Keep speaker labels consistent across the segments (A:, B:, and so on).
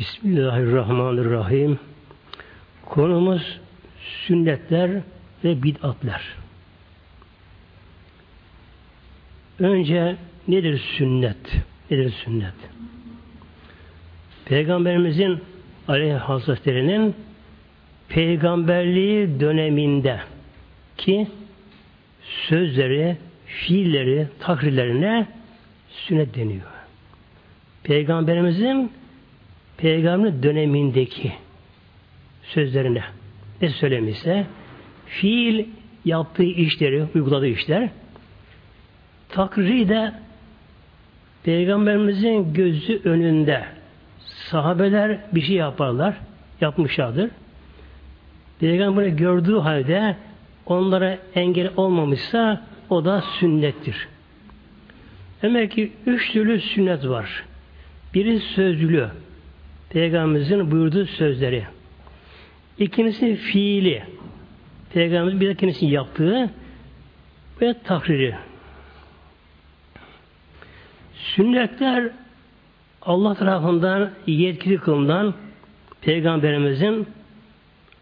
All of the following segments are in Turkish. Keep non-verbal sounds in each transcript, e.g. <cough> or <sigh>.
A: Bismillahirrahmanirrahim. Konumuz sünnetler ve bid'atler. Önce nedir sünnet? Nedir sünnet? Peygamberimizin Aleyhi Hazretleri'nin peygamberliği döneminde ki sözleri, fiilleri, takrirlerine sünnet deniyor. Peygamberimizin peygamber dönemindeki sözlerine ne söylemişse fiil yaptığı işleri, uyguladığı işler takriri de peygamberimizin gözü önünde sahabeler bir şey yaparlar, yapmışlardır. Peygamber gördüğü halde onlara engel olmamışsa o da sünnettir. Demek ki üç türlü sünnet var. Biri sözlü. Peygamberimizin buyurduğu sözleri. İkincisi fiili. Peygamberimizin bir ikincisi yaptığı ve takriri. Sünnetler Allah tarafından yetkili kılınan Peygamberimizin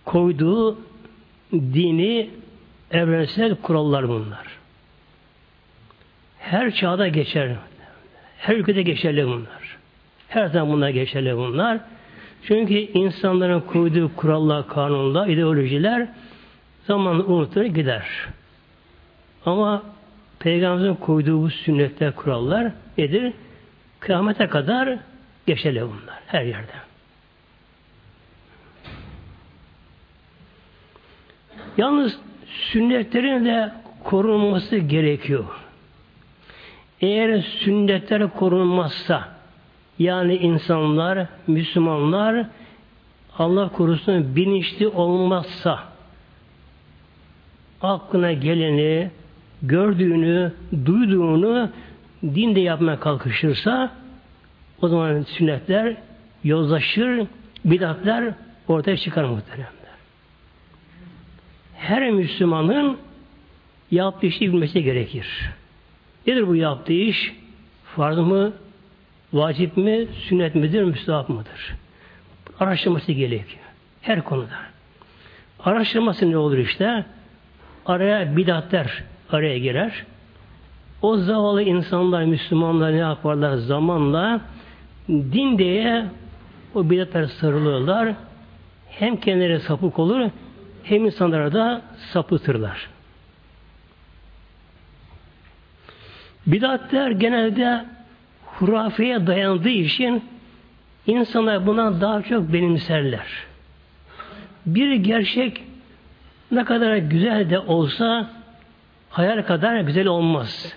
A: koyduğu dini evrensel kurallar bunlar. Her çağda geçer. Her ülkede geçerli bunlar. Her zaman bunlar geçerli bunlar. Çünkü insanların koyduğu kurallar, kanunlar, ideolojiler zamanla unutulur gider. Ama Peygamberimizin koyduğu bu sünnetler, kurallar nedir? Kıyamete kadar geçerli bunlar. Her yerde. Yalnız sünnetlerin de korunması gerekiyor. Eğer sünnetler korunmazsa yani insanlar, Müslümanlar Allah korusun bilinçli olmazsa aklına geleni, gördüğünü, duyduğunu dinde yapmaya kalkışırsa o zaman sünnetler yozlaşır, bidatler ortaya çıkar muhteremler. Her Müslümanın yaptığı işi bilmesi gerekir. Nedir bu yaptığı iş? Farz mı, vacip mi, sünnet midir, müstahap mıdır? Araştırması gerekiyor. Her konuda. Araştırması ne olur işte? Araya bidatler araya girer. O zavallı insanlar, Müslümanlar ne yaparlar zamanla? Din diye o bidatlar sarılırlar. Hem kendileri sapık olur, hem insanlara da sapıtırlar. Bidatler genelde hurafeye dayandığı için insanlar buna daha çok benimserler. Bir gerçek ne kadar güzel de olsa hayal kadar güzel olmaz.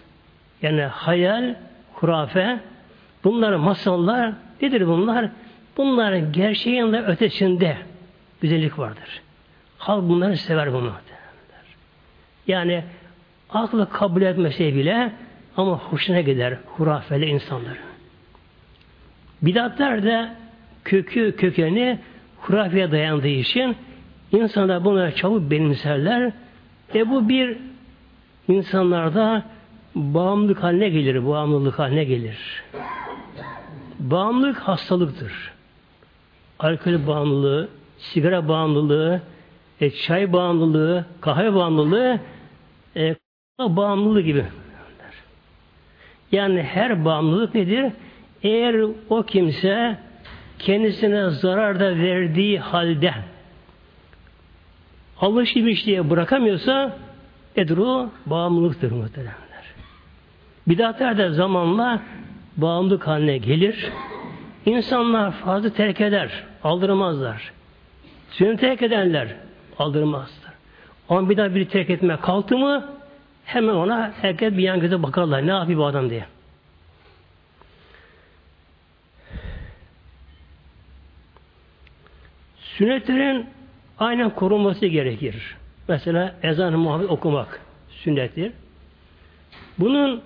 A: Yani hayal, hurafe, bunlar masallar, nedir bunlar? Bunlar gerçeğin de ötesinde güzellik vardır. Halk bunları sever bunu. Yani aklı kabul etmese bile ama hoşuna gider hurafeli insanlar. Bidatler de kökü kökeni hurafeye dayandığı için insanlar bunları çabuk benimserler ve bu bir insanlarda bağımlılık haline gelir, bağımlılık haline gelir. Bağımlılık hastalıktır. Alkol bağımlılığı, sigara bağımlılığı, e, çay bağımlılığı, kahve bağımlılığı, e, bağımlılığı gibi. Yani her bağımlılık nedir? Eğer o kimse kendisine zarar da verdiği halde alışmış diye bırakamıyorsa nedir o? Bağımlılıktır muhteremler. Bidatler de zamanla bağımlılık haline gelir. İnsanlar fazla terk eder, aldırmazlar. Sünnet terk edenler aldırmazlar. Ama bir daha bir terk etme kalktı mı hemen ona herkes bir yan göze bakarlar. Ne yapıyor bu adam diye. Sünnetlerin aynen korunması gerekir. Mesela ezan-ı Muhammed okumak sünnettir. Bunun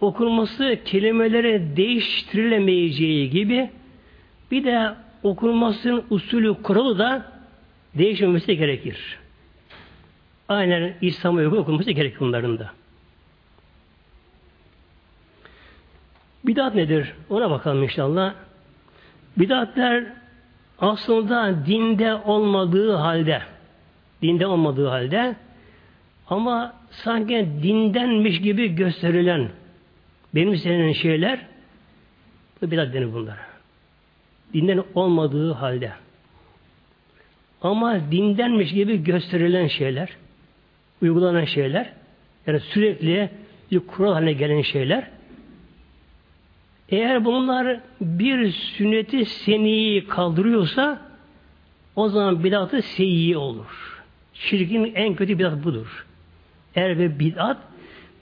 A: okunması kelimeleri değiştirilemeyeceği gibi bir de okunmasının usulü kuralı da değişmemesi gerekir. Aynen İslam'a uygun okunması gerekir bunların da. Bidat nedir? Ona bakalım inşallah. Bidatler aslında dinde olmadığı halde dinde olmadığı halde ama sanki dindenmiş gibi gösterilen benimsenen şeyler bu bidat denir bunlara. Dinden olmadığı halde. Ama dindenmiş gibi gösterilen şeyler, uygulanan şeyler, yani sürekli bir kural haline gelen şeyler, eğer bunlar bir sünneti seniyi kaldırıyorsa o zaman bidatı seyyi olur. Şirkin en kötü bidat budur. Eğer bir bidat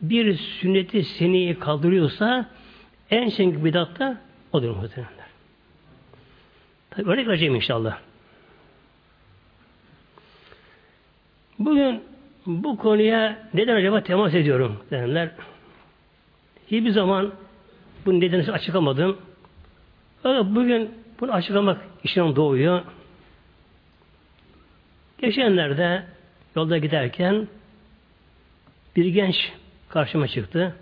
A: bir sünneti seniyi kaldırıyorsa en şenk bidat da odur muhtemelenler. Tabi örnek vereceğim inşallah. Bugün bu konuya neden acaba temas ediyorum denenler. Hiçbir zaman bu nedeni açıklamadım. Fakat bugün bunu açıklamak işten doğuyor. Geçenlerde yolda giderken bir genç karşıma çıktı.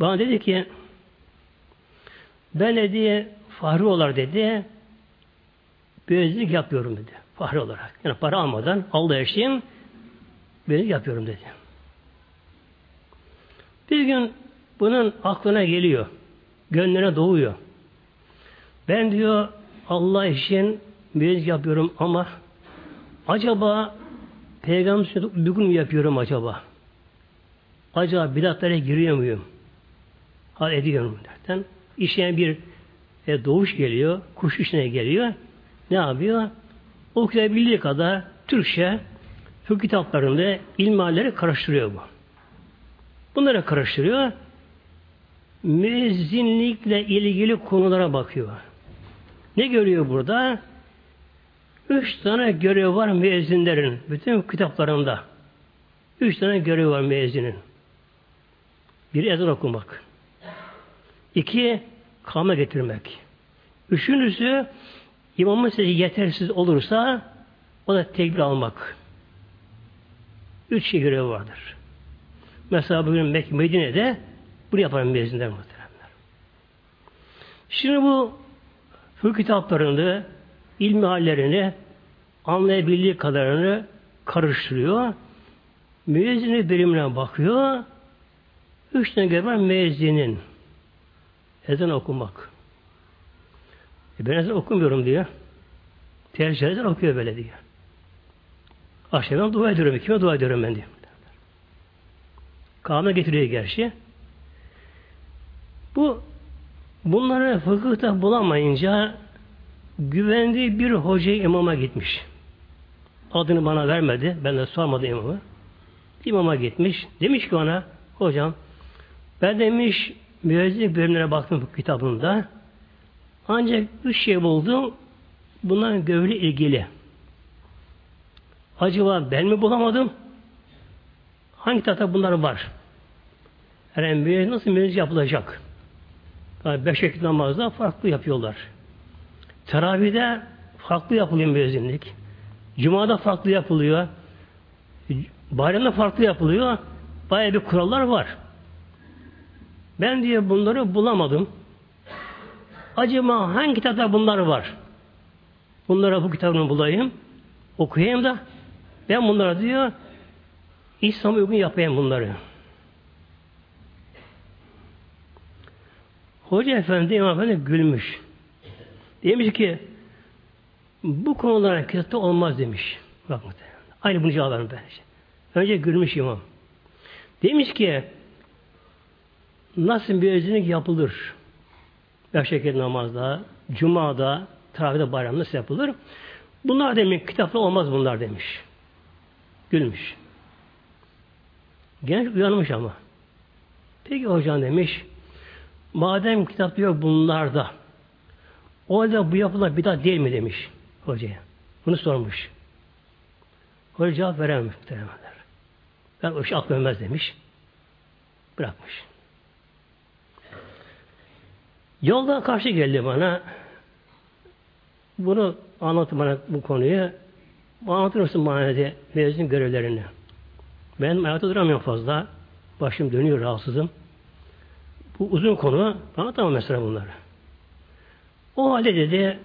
A: Bana dedi ki ben dedi fahri olarak dedi böylelik yapıyorum dedi. Fahri olarak. Yani para almadan Allah eşliğim böylelik yapıyorum dedi. Bir gün bunun aklına geliyor. Gönlüne doğuyor. Ben diyor Allah için müezzik yapıyorum ama acaba Peygamber sünneti uygun mu yapıyorum acaba? Acaba bidatlara giriyor muyum? Hal ediyorum derken işine bir e, doğuş geliyor, kuş işine geliyor. Ne yapıyor? Okuyabildiği kadar Türkçe fıkıh kitaplarında ilmihalleri karıştırıyor bu. Bunları karıştırıyor. Müezzinlikle ilgili konulara bakıyor. Ne görüyor burada? Üç tane görev var müezzinlerin. Bütün kitaplarında. Üç tane görev var müezzinin. Bir ezan okumak. İki, kame getirmek. Üçüncüsü, imamın sesi yetersiz olursa o da tekbir almak. Üç görevi vardır. Mesela bugün Medine'de bunu yapan müezzinler muhteremler. Şimdi bu fıkıh kitaplarını, ilmi hallerini anlayabildiği kadarını karıştırıyor. Müezzini birimine bakıyor. Üç tane görev müezzinin. Ezan okumak. E ben ezan okumuyorum diyor. Tercih ezan okuyor böyle diyor. Akşam dua ediyorum. Kime dua ediyorum ben diyor. Kâme getiriyor gerçi. Bu bunları fıkıhta bulamayınca güvendiği bir hoca imama gitmiş. Adını bana vermedi. Ben de sormadım imamı. İmama gitmiş. Demiş ki ona hocam ben demiş müezzin bölümlere baktım bu kitabında. Ancak üç şey buldum. Bunların gövle ilgili. Acaba ben mi bulamadım? Hangi kitapta bunlar var? Yani müezzin nasıl müezzin yapılacak? Tabi beş vakit namazda farklı yapıyorlar. Teravihde farklı yapılıyor müezzinlik. Cuma'da farklı yapılıyor. Bayramda farklı yapılıyor. Bayağı bir kurallar var. Ben diye bunları bulamadım. Acaba hangi kitapta bunlar var? Bunlara bu kitabını bulayım. Okuyayım da ben bunlara diyor İslam'a uygun yapayım bunları. Hoca Efendi, İmam Efendi gülmüş. Demiş ki bu konulara kitapta olmaz demiş. Bak Aynı bunu cevap ben. Önce gülmüş imam. Demiş ki nasıl bir özinlik yapılır? Beş şekil namazda, cumada, teravihde bayramda yapılır? Bunlar demiş kitapta olmaz bunlar demiş. Gülmüş. Genç uyanmış ama. Peki hocam demiş, madem kitapta yok bunlarda, o halde bu yapılan bidat değil mi demiş hocaya. Bunu sormuş. Hoca cevap verememiş. Ben o şey aklım demiş. Bırakmış. Yolda karşı geldi bana. Bunu anlattı bana bu konuyu. Anlatır mısın bana dedi mezun görevlerini. Ben ayakta duramıyorum fazla. Başım dönüyor rahatsızım. Bu uzun konu. Anlatamam mesela bunları. O halde dedi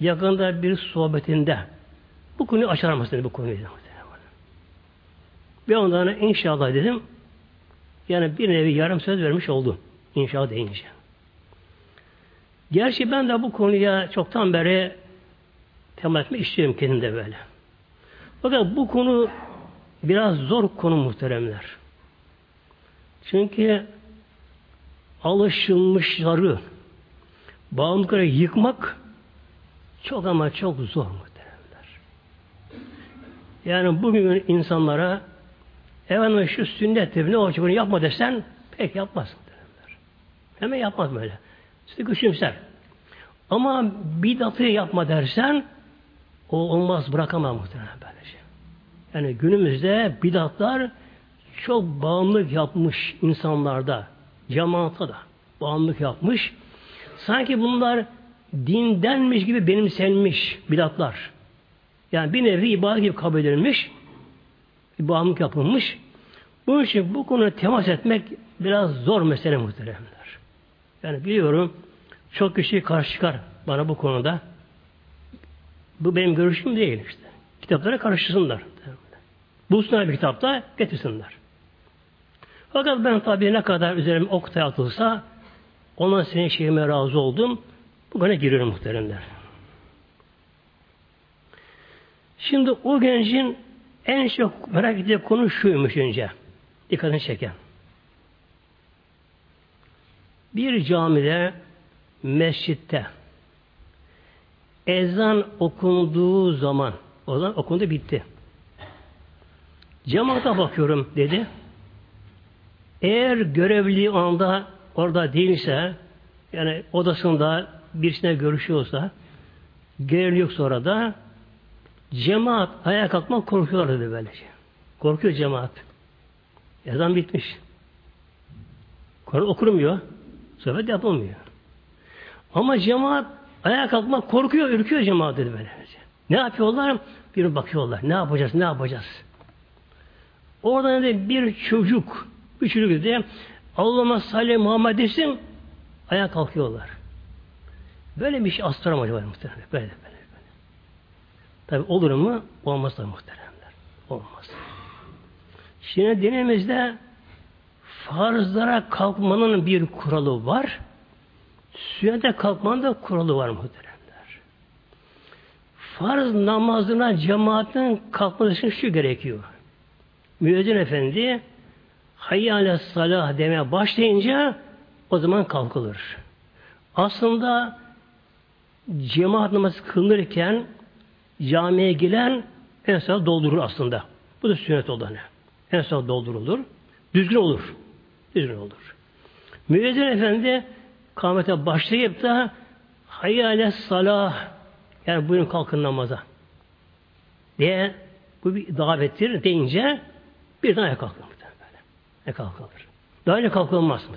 A: yakında bir sohbetinde bu konuyu açar mısın bu konuyu? Ve ondan inşallah dedim yani bir nevi yarım söz vermiş oldum. İnşallah deyince. Gerçi ben de bu konuya çoktan beri temas etmek istiyorum kendimde böyle. Fakat bu konu biraz zor konu muhteremler. Çünkü alışılmışları bağımlılıkları yıkmak çok ama çok zor muhteremler. Yani bugün insanlara efendim şu sünnettir ne olacak bunu yapma desen pek yapmaz muhteremler. Hemen yapmaz böyle. İşte küçümser. Ama bidatı yapma dersen o olmaz bırakamam muhtemelen böylece. Yani günümüzde bidatlar çok bağımlılık yapmış insanlarda, cemaata da bağımlılık yapmış. Sanki bunlar dindenmiş gibi benimsenmiş bidatlar. Yani bir nevi ibadet gibi kabul edilmiş, bir bağımlılık yapılmış. Bunun için bu konuya temas etmek biraz zor mesele muhteremler. Yani biliyorum çok kişi karşı çıkar bana bu konuda. Bu benim görüşüm değil işte. Kitaplara karıştırsınlar. Bulsunlar bir kitapta getirsinler. Fakat ben tabii ne kadar üzerime oktay atılsa ondan senin şeyime razı oldum. Bu konuya giriyorum muhteremler. Şimdi o gencin en çok merak ettiği konu şuymuş önce. Dikkatini çeken. Bir camide, mescitte ezan okunduğu zaman o zaman okundu bitti. Cemaate bakıyorum dedi. Eğer görevli anda orada değilse yani odasında birisine görüşüyorsa görevli yoksa orada cemaat ayağa kalkmak korkuyorlar dedi böylece. Korkuyor cemaat. Ezan bitmiş. Kur'an okunmuyor. Sohbet yapılmıyor. Ama cemaat ayağa kalkmak korkuyor, ürküyor cemaat dedi böyle. Ne yapıyorlar? Bir bakıyorlar. Ne yapacağız? Ne yapacağız? Oradan de bir çocuk, bir çocuk dedi. Allah'ıma salli Muhammed desin. Ayağa kalkıyorlar. Böyle bir şey astıram acaba muhtemelen. Böyle böyle. böyle. Tabi olur mu? Olmaz da muhteremler. Olmaz. Şimdi dinimizde farzlara kalkmanın bir kuralı var. Sünnete kalkmanın da kuralı var muhteremler. Farz namazına cemaatin kalkması için şu gerekiyor. Müezzin efendi hayyâle salah demeye başlayınca o zaman kalkılır. Aslında cemaat namazı kılınırken camiye gelen en son doldurur aslında. Bu da sünnet olanı. En son doldurulur. Düzgün olur. Düzgün olur. Müezzin efendi kâmete başlayıp da hayyâle salah yani buyurun kalkın namaza diye bu bir davettir deyince bir daha kalkılır böyle. Ne kalkılır. Daha önce kalkılmaz mı?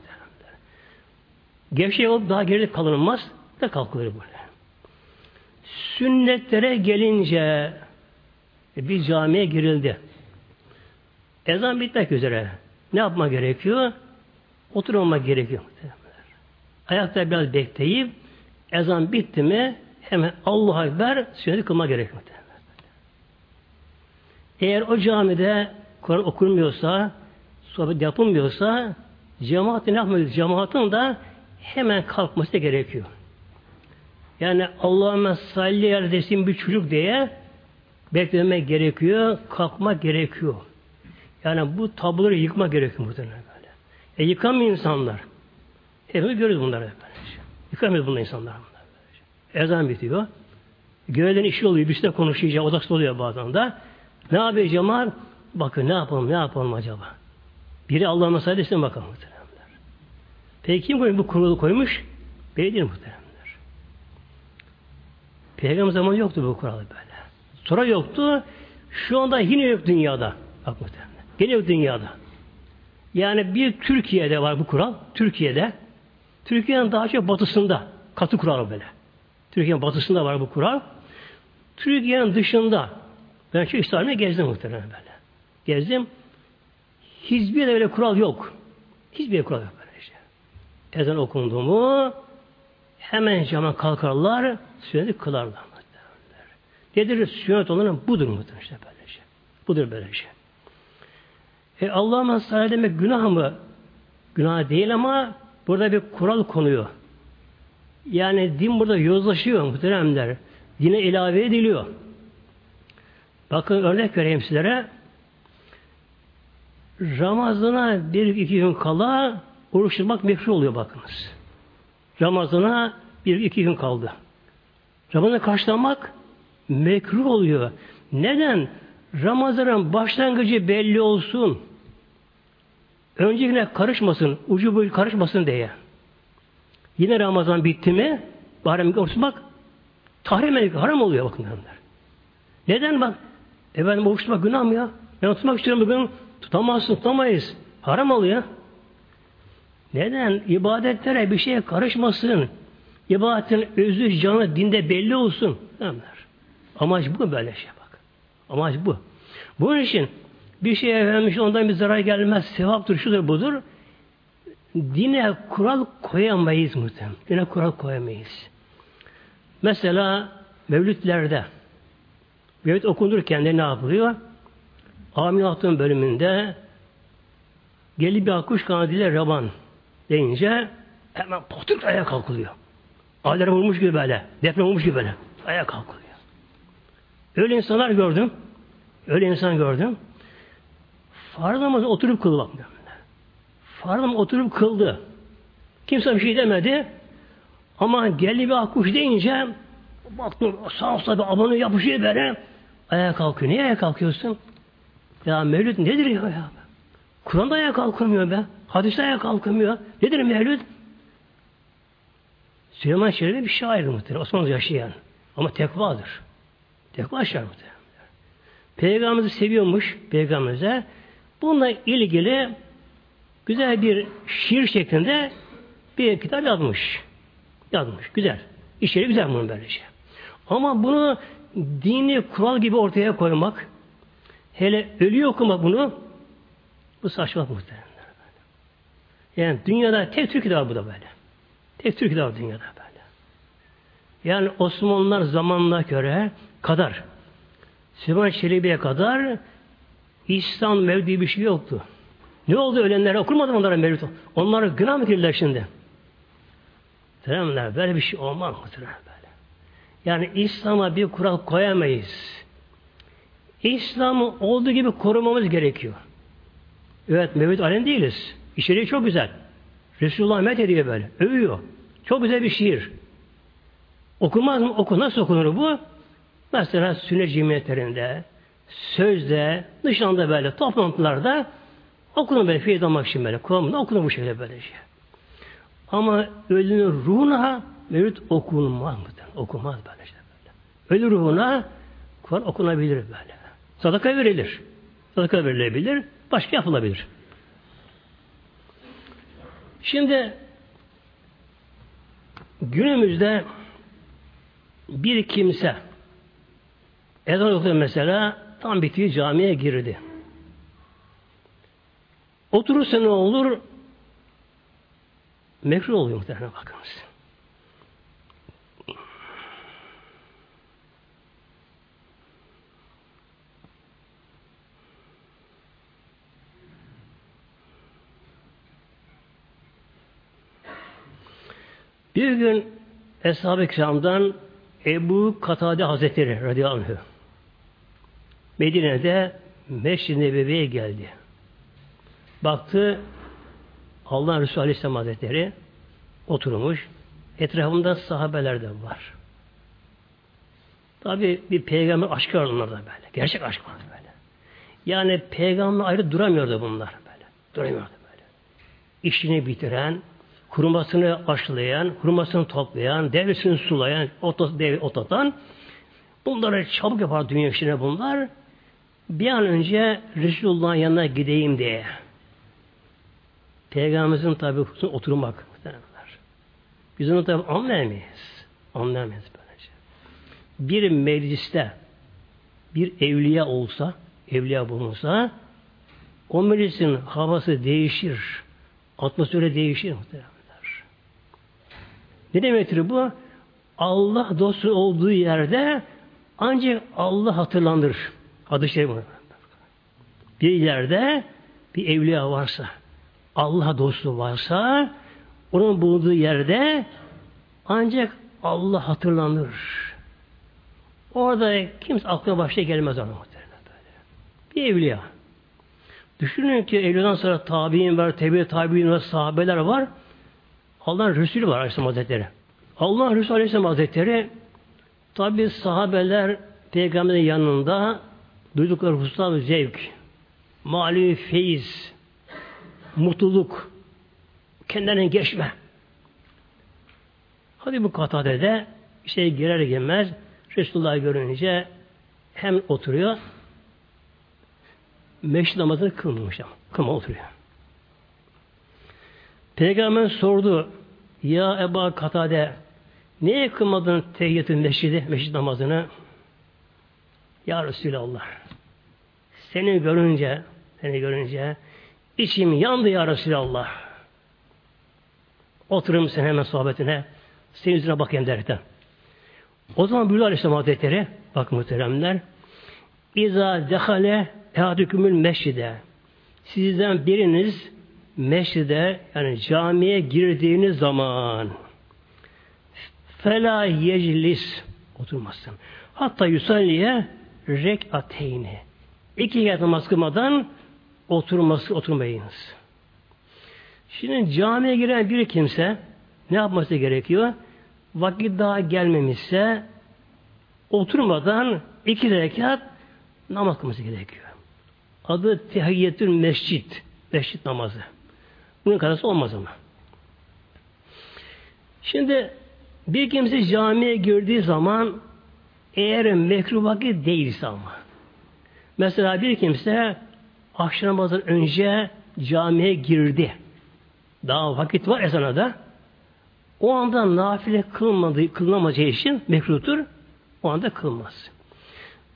A: Gevşek olup daha geride kalınmaz da kalkılır böyle. Sünnetlere gelince bir camiye girildi. Ezan bitmek üzere. Ne yapma gerekiyor? Oturmama gerekiyor. Ayakta biraz bekleyip ezan bitti mi hemen Allahu Ekber sünneti kılma gerekiyor. Eğer o camide Kur'an okunmuyorsa, sohbet yapılmıyorsa cemaatin yapmıyor? Cemaatin de hemen kalkması gerekiyor. Yani Allahümme salli yer desin bir çocuk diye beklemek gerekiyor, kalkmak gerekiyor. Yani bu tabloları yıkma gerekiyor muhtemelen böyle. E yıkamıyor insanlar. Hepimiz görüyoruz bunları. Böylece. Yıkamıyor bunlar insanlar. Ezan bitiyor. Görevden işi oluyor, birisi de konuşacak, odaklı oluyor bazen de. Ne yapıyor cemaat? Bakın ne yapalım, ne yapalım acaba? Biri Allah'a mesaj etsin bakalım muhteremler. Peki kim koymuş, bu kuralı koymuş? Belediye muhteremler. Peygamber zamanı yoktu bu kuralı böyle. Sonra yoktu. Şu anda yine yok dünyada. Bak muhteremler. Geliyor dünyada. Yani bir Türkiye'de var bu kural. Türkiye'de. Türkiye'nin daha çok batısında. Katı kural böyle. Türkiye'nin batısında var bu kural. Türkiye'nin dışında ben şu İslam'da gezdim muhtemelen böyle. Gezdim. Hiçbir de öyle kural yok. Hiçbir kural yok böyle işte. Ezan okundu mu hemen cama kalkarlar, sünnet kılarlar. Nedir sünnet olanın budur mudur işte böyle şey. Budur böyle şey. E Allah'a salat demek günah mı? Günah değil ama burada bir kural konuyor. Yani din burada yozlaşıyor muhteremler. Dine ilave ediliyor. Bakın örnek vereyim sizlere. Ramazana bir iki gün kala oruç tutmak mekruh oluyor bakınız. Ramazana bir iki gün kaldı. Ramazan'a karşılamak mekruh oluyor. Neden? Ramazan'ın başlangıcı belli olsun. Öncekine karışmasın, ucu boyu karışmasın diye. Yine Ramazan bitti mi, bari oruç bak, tahrim haram oluyor bakın. Neden bak? Efendim oruç günah mı ya? Ben tutmak istiyorum bugün. Tutamazsın, tutamayız. Haram oluyor. Neden? İbadetlere bir şeye karışmasın. İbadetin özü, canı dinde belli olsun. Demler. Amaç bu böyle şey bak. Amaç bu. Bunun için bir şeye efendim ondan bir zarar gelmez. Sevaptır, şudur, budur. Dine kural koyamayız muhtemelen. Dine kural koyamayız. Mesela mevlütlerde mevlüt okunurken de ne yapılıyor? Amin Hatun bölümünde gelip bir akkuş kanadıyla raban deyince hemen potuk ayağa kalkılıyor. Alere vurmuş gibi böyle. Deprem olmuş gibi böyle. Ayağa kalkılıyor. Öyle insanlar gördüm. Öyle insan gördüm. Farz namazı oturup kıldı. Farz namazı oturup kıldı. Kimse bir şey demedi. Ama geldi bir akkuş deyince baktım sağ olsa bir abone yapışıyor böyle. Ayağa kalkıyor. Niye ayağa kalkıyorsun? Ya mevlüt nedir ya? ya? Kur'an'da ayağa kalkamıyor be. Hadiste ayağa kalkamıyor. Nedir mevlüt? Süleyman Şerif'e bir şair muhtemelen. Osmanlı yaşayan. Ama tekvadır. Tekva şart muhtemelen. Peygamberimizi seviyormuş peygamberimize. Bununla ilgili güzel bir şiir şeklinde bir kitap yazmış. Yazmış. Güzel. İşleri güzel bunun böylece. Ama bunu dini kural gibi ortaya koymak, hele ölüyor okumak bunu, bu saçmalık muhtemelen. Yani dünyada tek Türk kitabı bu da böyle. Tek Türk kitabı dünyada böyle. Yani Osmanlılar zamanına göre kadar Süleyman Çelebi'ye kadar İslam mevdi bir şey yoktu. Ne oldu ölenlere? Okurmadı onlara mevlüt. Onları günah mı girdiler şimdi? Muhteremler böyle bir şey olmaz muhterem böyle. Yani İslam'a bir kural koyamayız. İslam'ı olduğu gibi korumamız gerekiyor. Evet Mevlüt alem değiliz. İçeriği çok güzel. Resulullah met ediyor böyle. Övüyor. Çok güzel bir şiir. Okunmaz mı? Oku. Nasıl okunur bu? Mesela sünnet cemiyetlerinde, sözde, dışında böyle toplantılarda okunur böyle fiil olmak için böyle. Kullanımda okunur bu şekilde böyle şey. Ama ölünün ruhuna mevlüt okunmaz mı? Okunmaz böyle şey böyle. Ölü ruhuna Kur'an okunabilir böyle. Sadaka verilir. Sadaka verilebilir. Başka yapılabilir. Şimdi günümüzde bir kimse ezan okuyor mesela tam bitiyor camiye girdi. Oturursa ne olur? Mekruh oluyor muhtemelen bakınız. Bir gün Eshab-ı Kiram'dan Ebu Katade Hazretleri radıyallahu anh Medine'de Meşrid-i Nebevi'ye geldi. Baktı Allah Resulü Aleyhisselam Hazretleri oturmuş. Etrafında sahabeler de var. Tabi bir peygamber aşkı var onlarda böyle. Gerçek aşk var böyle. Yani peygamber ayrı duramıyordu bunlar böyle. Duramıyordu böyle. İşini bitiren, kurumasını aşılayan, kurumasını toplayan, devresini sulayan, ot, dev, ot atan bunları çabuk yapar dünya işine bunlar. Bir an önce Resulullah'ın yanına gideyim diye. Peygamberimizin tabi oturmak muhtemelenler. Biz onu tabi anlayamayız. Anlayamayız böylece. Bir mecliste bir evliya olsa, evliya bulunsa o meclisin havası değişir. Atmosferi değişir muhtemelen. Ne demektir bu? Allah dostu olduğu yerde ancak Allah hatırlanır. Adı şey bu. Bir yerde bir evliya varsa, Allah dostu varsa, onun bulunduğu yerde ancak Allah hatırlanır. Orada kimse aklına başta gelmez ona Bir evliya. Düşünün ki evliyadan sonra tabi'in var, tebe tabi'in var, sahabeler var. Allah'ın Resulü var Aleyhisselam Hazretleri. Allah Resulü Aleyhisselam Hazretleri tabi sahabeler peygamberin yanında duydukları hususlar zevk, mali feyiz, mutluluk, kendilerine geçme. Hadi bu katadede işte girer gelmez Resulullah görünce hem oturuyor meşri namazını kılmamış ama. Kılma oturuyor. Peygamber sordu ya Eba Katade niye kılmadın tehiyyatın meşridi, meşrid namazını? Ya Resulallah seni görünce seni görünce içim yandı ya Resulallah. Oturayım sen hemen sohbetine. Senin yüzüne bakayım derken. O zaman buyuruyor Aleyhisselam Hazretleri bak muhteremler İza dehale ehadükümül meşride sizden biriniz meşride yani camiye girdiğiniz zaman fela yeclis oturmasın. Hatta yusalliye rekateyni. İki rekat namaz kılmadan oturması oturmayınız. Şimdi camiye giren bir kimse ne yapması gerekiyor? Vakit daha gelmemişse oturmadan iki rekat namaz kılması gerekiyor. Adı tehiyyetül mescit. Mescit namazı. Bunun kadar olmaz ama. Şimdi bir kimse camiye girdiği zaman eğer mekruh vakit değilse ama mesela bir kimse akşam namazından önce camiye girdi. Daha vakit var ezana da. O anda nafile kılmadığı, kılınamayacağı için mekruhtur. O anda kılmaz.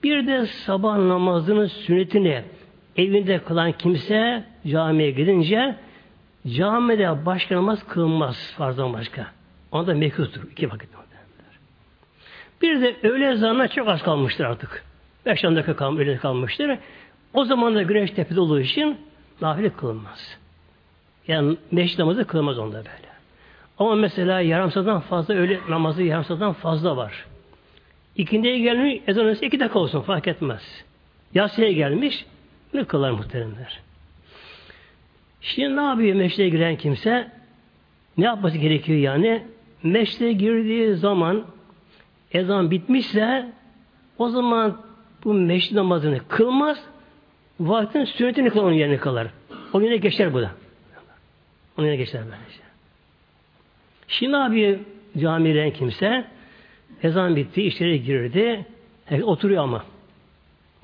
A: Bir de sabah namazının sünnetini evinde kılan kimse camiye gidince camide başka namaz kılmaz farzdan başka. Onda mekruhtur. iki vakit. Bir de öğle ezanına çok az kalmıştır artık. Beş on dakika kal, öyle kalmıştır. O zaman da güneş tepede olduğu için nafile kılınmaz. Yani meşrit namazı kılmaz onda böyle. Ama mesela yarım saatten fazla öyle namazı yarım saatten fazla var. İkindiye gelmiş ezan öncesi iki dakika olsun fark etmez. Yasya'ya gelmiş ne kılar muhteremler. Şimdi ne yapıyor meşreye giren kimse? Ne yapması gerekiyor yani? Meşreye girdiği zaman ezan bitmişse o zaman bu meşri namazını kılmaz vaktin sünnetini kılar onun yerine kılar. O yine geçer bu da. Onun yerine geçer böylece. Şimdi abi camiden kimse ezan bitti, içeri girdi. Herkes oturuyor ama.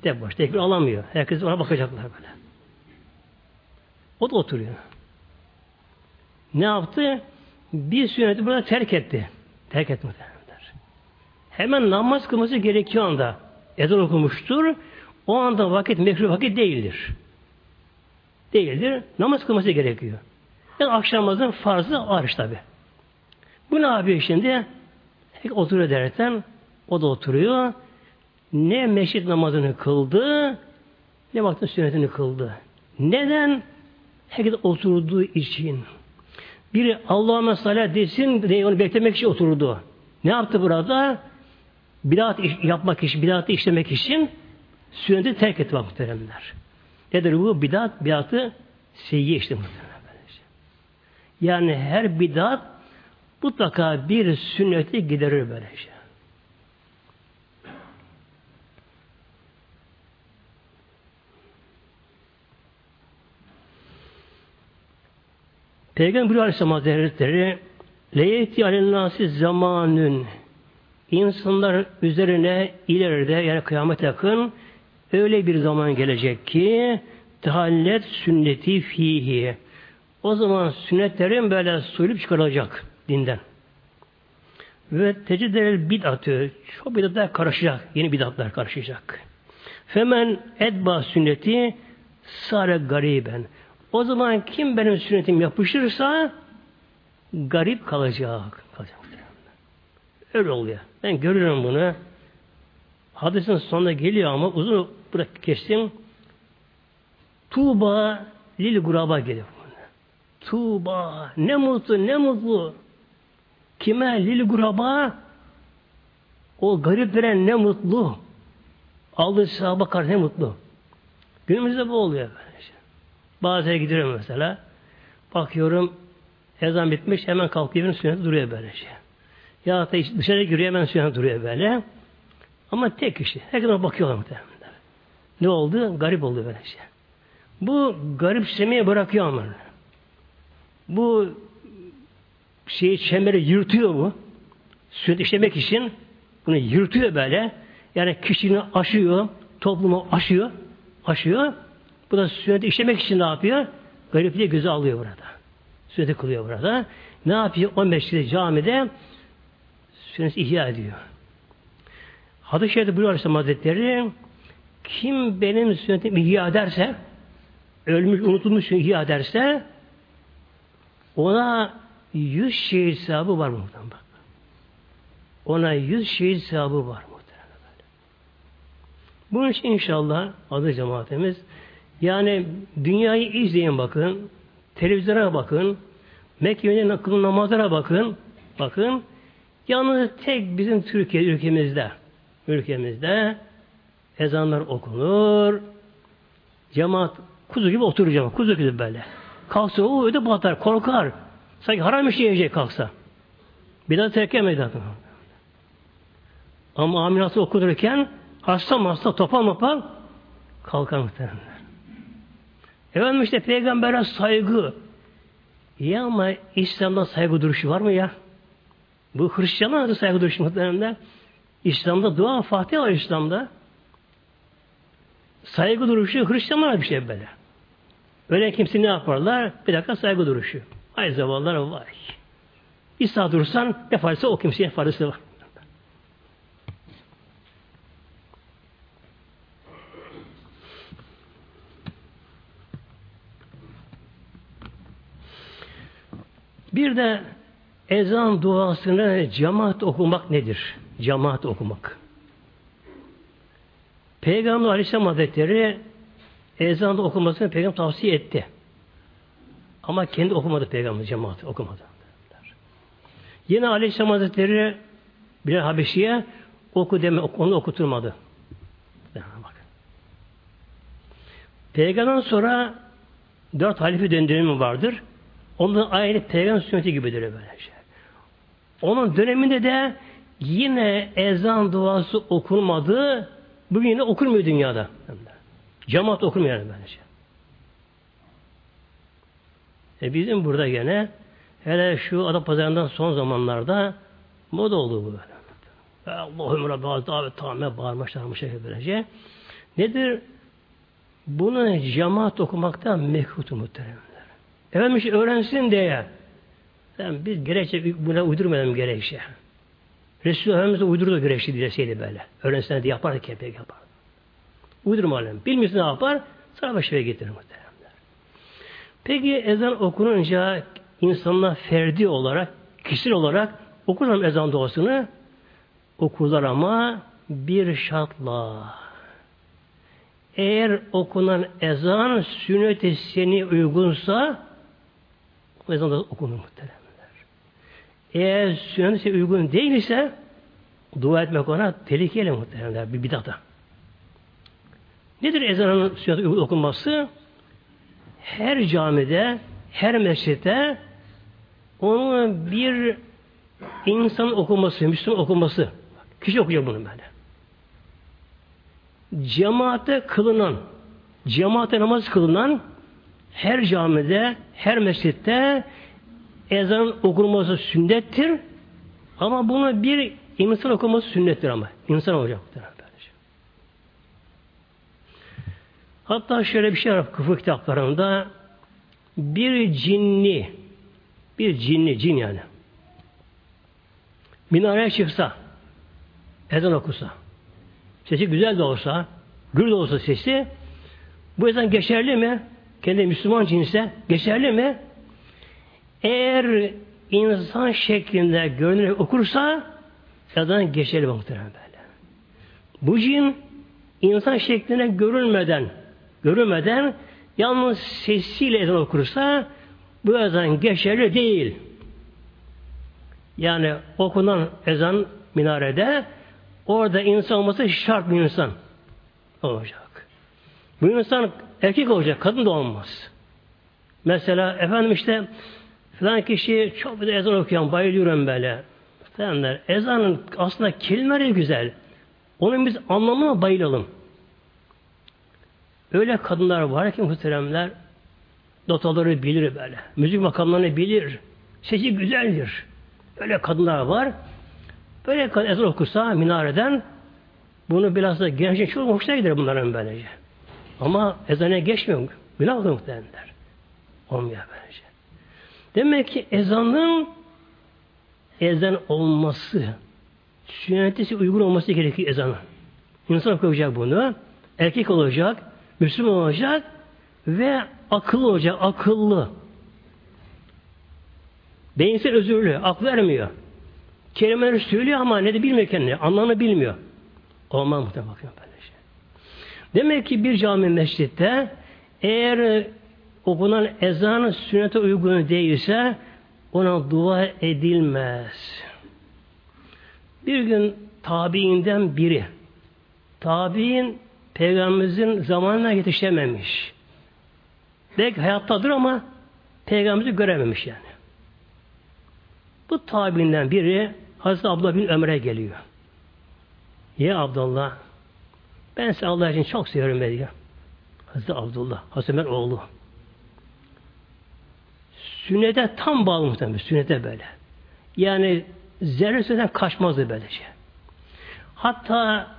A: Tek baş, tekbir alamıyor. Herkes ona bakacaklar böyle. O da oturuyor. Ne yaptı? Bir sünneti burada terk etti. Terk muhtemelen. Hemen namaz kılması gerekiyor anda. Ezan okumuştur. O anda vakit mekruh vakit değildir. Değildir. Namaz kılması gerekiyor. Yani akşam namazın farzı arış tabi. Bu ne yapıyor şimdi? Oturuyor derken o da oturuyor. Ne meşrit namazını kıldı ne vaktin sünnetini kıldı. Neden? Herkes oturduğu için. Biri Allah'ıma salat desin diye onu beklemek için oturdu. Ne yaptı burada? Bidat yapmak için, bidatı işlemek için sünneti terk etti muhteremler. Nedir bu? Bidat, bidatı seyyi işte muhteremler. Yani her bidat mutlaka bir sünneti giderir böylece. Peygamber Aleyhisselam Hazretleri Leyeti alennâsi zamanın insanlar üzerine ileride yani kıyamet yakın öyle bir zaman gelecek ki tehallet sünneti fihi o zaman sünnetlerin böyle soyulup çıkarılacak dinden. Ve tecidel bid'atı çok bidatlar karışacak. Yeni bidatlar karışacak. Femen edba sünneti sare gariben. O zaman kim benim sünnetim yapışırsa garip kalacak. Öyle oluyor. Ben görüyorum bunu. Hadisin sonunda geliyor ama uzun bırak kestim. Tuğba lil guraba geliyor. Tuğba ne mutlu ne mutlu. Kime lil guraba o gariplere ne mutlu. Aldığı sağa bakar ne mutlu. Günümüzde bu oluyor. Böylece. Bazen gidiyorum mesela. Bakıyorum ezan bitmiş hemen kalkıyor sünnet duruyor böylece. Ya da dışarı giriyor hemen sünnet duruyor böyle. Ama tek kişi. Herkes bakıyorlar muhtemelen. Ne oldu? Garip oldu böylece. Bu garip semeye bırakıyor ama. Bu şeyi çemberi yırtıyor bu. Sünnet işlemek için bunu yırtıyor böyle. Yani kişinin aşıyor, toplumu aşıyor, aşıyor. Bu da sünneti işlemek için ne yapıyor? Garipliği göze alıyor burada. Sünneti kılıyor burada. Ne yapıyor? O mescidi camide sünneti ihya ediyor. Hadis-i Şerif'te buyuruyor Aleyhisselam Hazretleri kim benim sünnetimi ihya ederse ölmüş, unutulmuş ihya ederse ona yüz şehit sevabı var muhtemelen bak. Ona yüz şehit sevabı var muhtemelen. Bunun için inşallah adı cemaatimiz yani dünyayı izleyin bakın, televizyona bakın, Mekke'nin kılın namazlara bakın, bakın. Yalnız tek bizim Türkiye ülkemizde, ülkemizde ezanlar okunur, cemaat kuzu gibi oturacak, kuzu gibi böyle. Kalksa o öde batar, korkar. Sanki haram işi yiyecek kalksa. Bir daha terk etmedi. Ama ameliyatı okudurken hasta hasta topal mopal kalkar muhtemelen. Efendim işte peygambere saygı. İyi ama İslam'da saygı duruşu var mı ya? Bu Hristiyanlar da saygı duruşu muhtemelen. İslam'da dua Fatiha var İslam'da. Saygı duruşu Hristiyanlar bir şey böyle. Öyle kimse ne yaparlar? Bir dakika saygı duruşu. Ay zavallar var. Bir saat durursan ne faydası o kimseye faydası var. Bir de ezan duasını cemaat okumak nedir? Cemaat okumak. Peygamber Aleyhisselam Hazretleri ezanda okumasını Peygamber tavsiye etti. Ama kendi okumadı Peygamber cemaat okumadı. Yine Aleyhisselam Hazretleri bir Habeşi'ye oku deme onu okuturmadı. Bak. Peygamberden sonra dört halife döndürümü vardır. Onların ayrı peygamber sünneti gibidir böylece. Onun döneminde de yine ezan duası okunmadı. Bugün yine okunmuyor dünyada. Cemaat okumuyor yani böylece. E bizim burada gene hele şu Adapazarı'ndan son zamanlarda moda oldu bu böyle. Allahümme Rabbi davet tamamen bağırmışlar bu şekilde böylece. Nedir? Bunu cemaat okumaktan mekrutu muhteremler. Efendim işte öğrensin diye. Yani biz gerekçe buna uydurmayalım gerekçe. Resulullah Efendimiz uydurdu gerekçe dileseydi böyle. Öğrensin diye yapar kepek yapar. Uydurmayalım. Bilmiyorsun ne yapar? Sana başına getirir muhteremler. Peki ezan okununca insanlar ferdi olarak, kişisel olarak okurlar ezan duasını okurlar ama bir şartla. Eğer okunan ezan sünnet-i seni uygunsa o ezan da okunur muhteremler. Eğer sünnet uygun değilse dua etmek ona tehlikeli muhteremler bir bidata. Nedir ezanın sünnet okunması? Her camide, her mescitte onun bir insan okuması, Müslüman okuması. Kişi okuyor bunu böyle. Cemaate kılınan, cemaate namaz kılınan her camide, her mescitte ezan okunması sünnettir. Ama bunu bir insan okuması sünnettir ama. insan olacak. Hatta şöyle bir şey var kıfır kitaplarında bir cinni bir cinni, cin yani minareye çıksa ezan okusa sesi güzel de olsa gür de olsa sesi bu ezan geçerli mi? Kendi Müslüman cinse geçerli mi? Eğer insan şeklinde görünerek okursa ezan geçerli muhtemelen böyle. Bu cin insan şekline görülmeden görülmeden yalnız sesiyle ezan okursa bu ezan geçerli değil. Yani okunan ezan minarede orada insan olması şart bir insan olacak. Bu insan erkek olacak, kadın da olmaz. Mesela efendim işte filan kişi çok bir ezan okuyan bayılıyorum böyle. Muhtemelenler. Ezanın aslında kelimeleri güzel. Onun biz anlamına bayılalım. Öyle kadınlar var ki muhteremler notaları bilir böyle. Müzik makamlarını bilir. Sesi güzeldir. Öyle kadınlar var. Böyle kadın ezan okursa minareden bunu biraz da gençlik çok hoşuna gider bunların böylece. Ama ezana geçmiyor. Günah olur muhtemelenler. Olmuyor böylece. Demek ki ezanın ezan olması sünnetisi uygun olması gerekiyor ezanın. İnsan okuyacak bunu. Erkek olacak. Müslüman olacak ve akıllı olacak. Akıllı. Beyinsel özürlü. Aklı ermiyor. Kelimeleri söylüyor ama ne de bilmiyor kendini. Anlamını bilmiyor. Olmaz muhtemelen bakın böyle şey. Demek ki bir cami mescitte eğer okunan ezan sünnete uygun değilse ona dua edilmez. Bir gün tabiinden biri tabiin peygamberimizin zamanına yetişememiş. Belki hayattadır ama peygamberimizi görememiş yani. Bu tabiinden biri Hazreti Abdullah bin Ömer'e geliyor. Ya Abdullah ben seni Allah için çok seviyorum diyor. Hazreti Abdullah, Hazreti Ömer oğlu. Sünnete tam bağlı muhtemelen. Sünnete böyle. Yani zerre sözden kaçmazdı böylece. Hatta